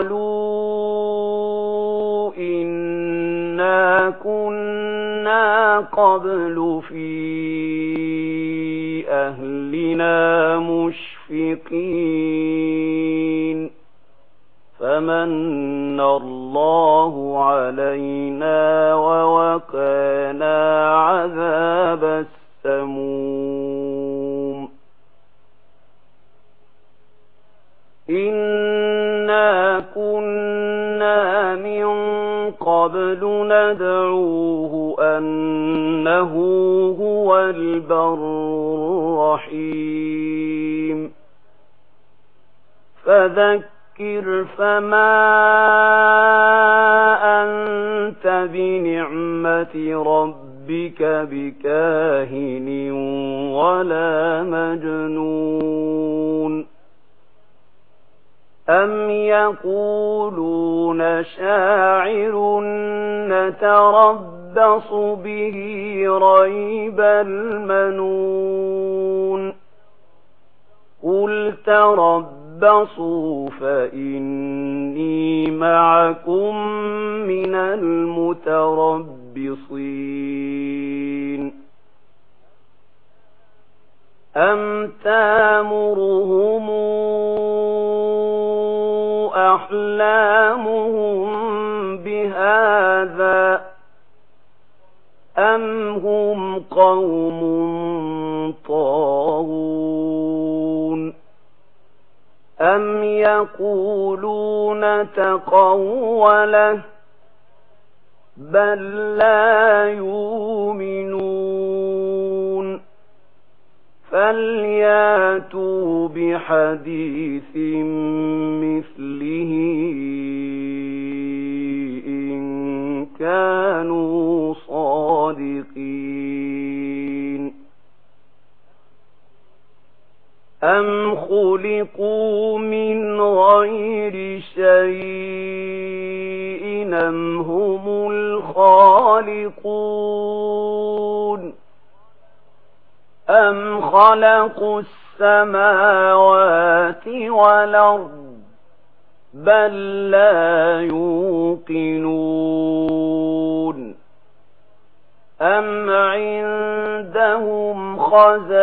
قالوا إنا كنا قبل في أهلنا مشفقين فمن الله علينا ووقانا عذاب السموم إنا كنا من قبل ندعوه أنه هو البر الرحيم فذكر فما أنت بنعمة ربك بكاهن ولا مجنون أَمْ يَقُولُونَ شَاعِرٌ نَتَرَبَّصُ بِهِ رَيْبَ الْمَنُونَ قُلْ تَرَبَّصُوا فَإِنِّي مَعَكُمْ مِنَ الْمُتَرَبِّصِينَ أَمْ تَأْمُرُهُمْ أحلامهم بهذا أم هم قوم طاغون أم يقولون تقوله بل لا يؤمنون فلياتوا بحديث مثله إن كانوا صادقين أم خلقوا من غير شيء أم هم الخالقون أَمْ خَلَقُوا السَّمَاوَاتِ وَالْأَرْضِ بَل لَّا يُوقِنُونَ أَمْ عِندَهُمْ خَزَائِنُ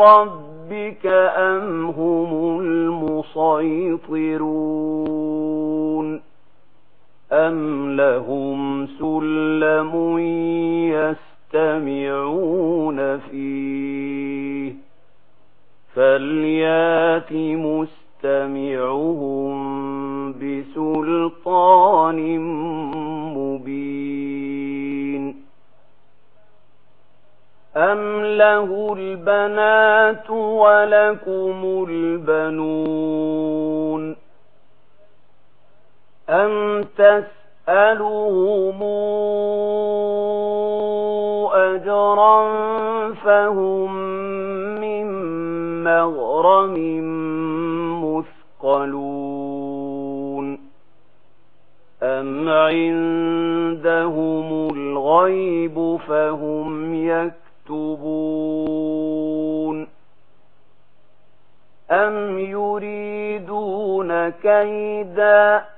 رَبِّكَ أَمْ هُمُ الْمُصَيْطِرُونَ أَمْ لَهُمْ سُلَّمٌ يَسْتَمِعُونَ يستمعون فيه. فليات مستمعهم بسلطان مبين. أم له البنات ولكم البنون. أم تسألهم أجرا فهم من مغرم مثقلون. أم عندهم الغيب فهم يكتبون. أم يريدون كيداً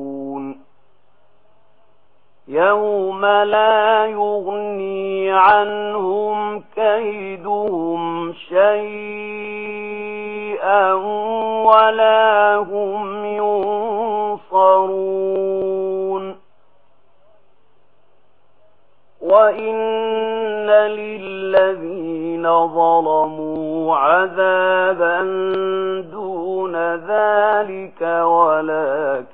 يوم لا يغني عنهم كيدهم شيئا ولا هم ينصرون وإن للذين ظلموا عذابا دون ذلك ولكن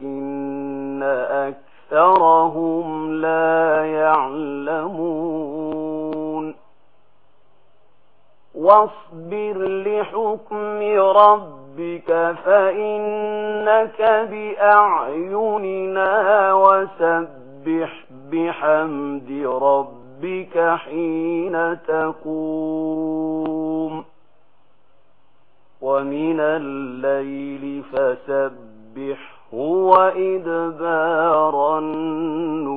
واصبر لحكم ربك فإنك بأعيننا وسبح بحمد ربك حين تقوم. ومن الليل فسبح هو النور.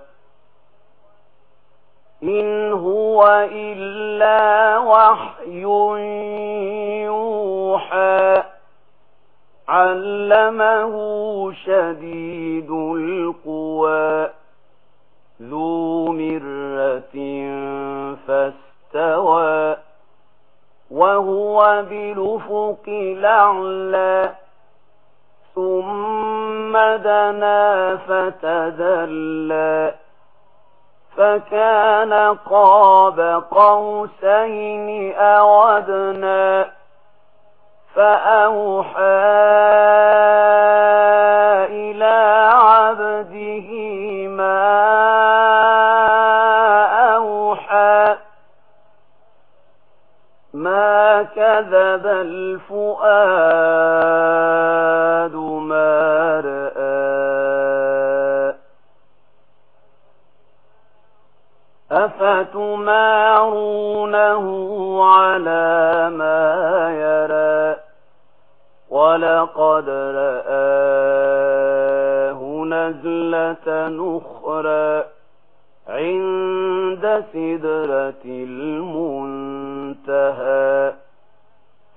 إن هو إلا وحي يوحى علمه شديد القوى ذو مرة فاستوى وهو بلفق لعلى ثم دنا فتدلى فكان قاب قوسين أودنا فأوحى إلى عبده ما أوحى ما كذب الفؤاد تمارونه عَلَى مَا يَرَى وَلَقَدْ رَآهُ نَزْلَةً أُخْرَى عِندَ سِدْرَةِ الْمُنْتَهَى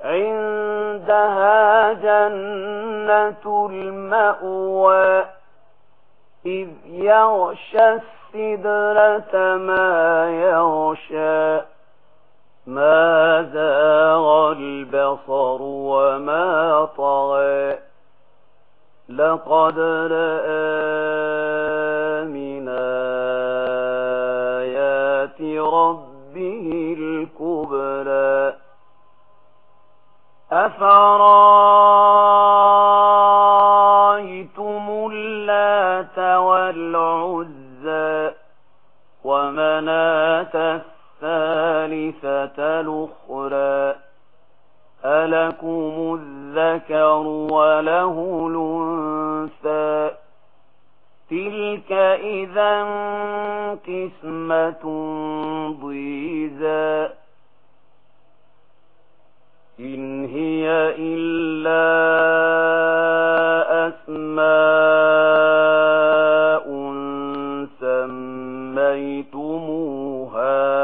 عِندَهَا جَنَّةُ الْمَأْوَى إِذْ يَغْشَى سدرة ما يغشى ما زاغ البصر وما طغى. لقد رأى من آيات ربه الكبرى. أفرأ لَهُ الأنثى. تلك إذا قسمة ضيزى. إن هي إلا أسماء سميتموها.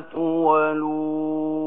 تولون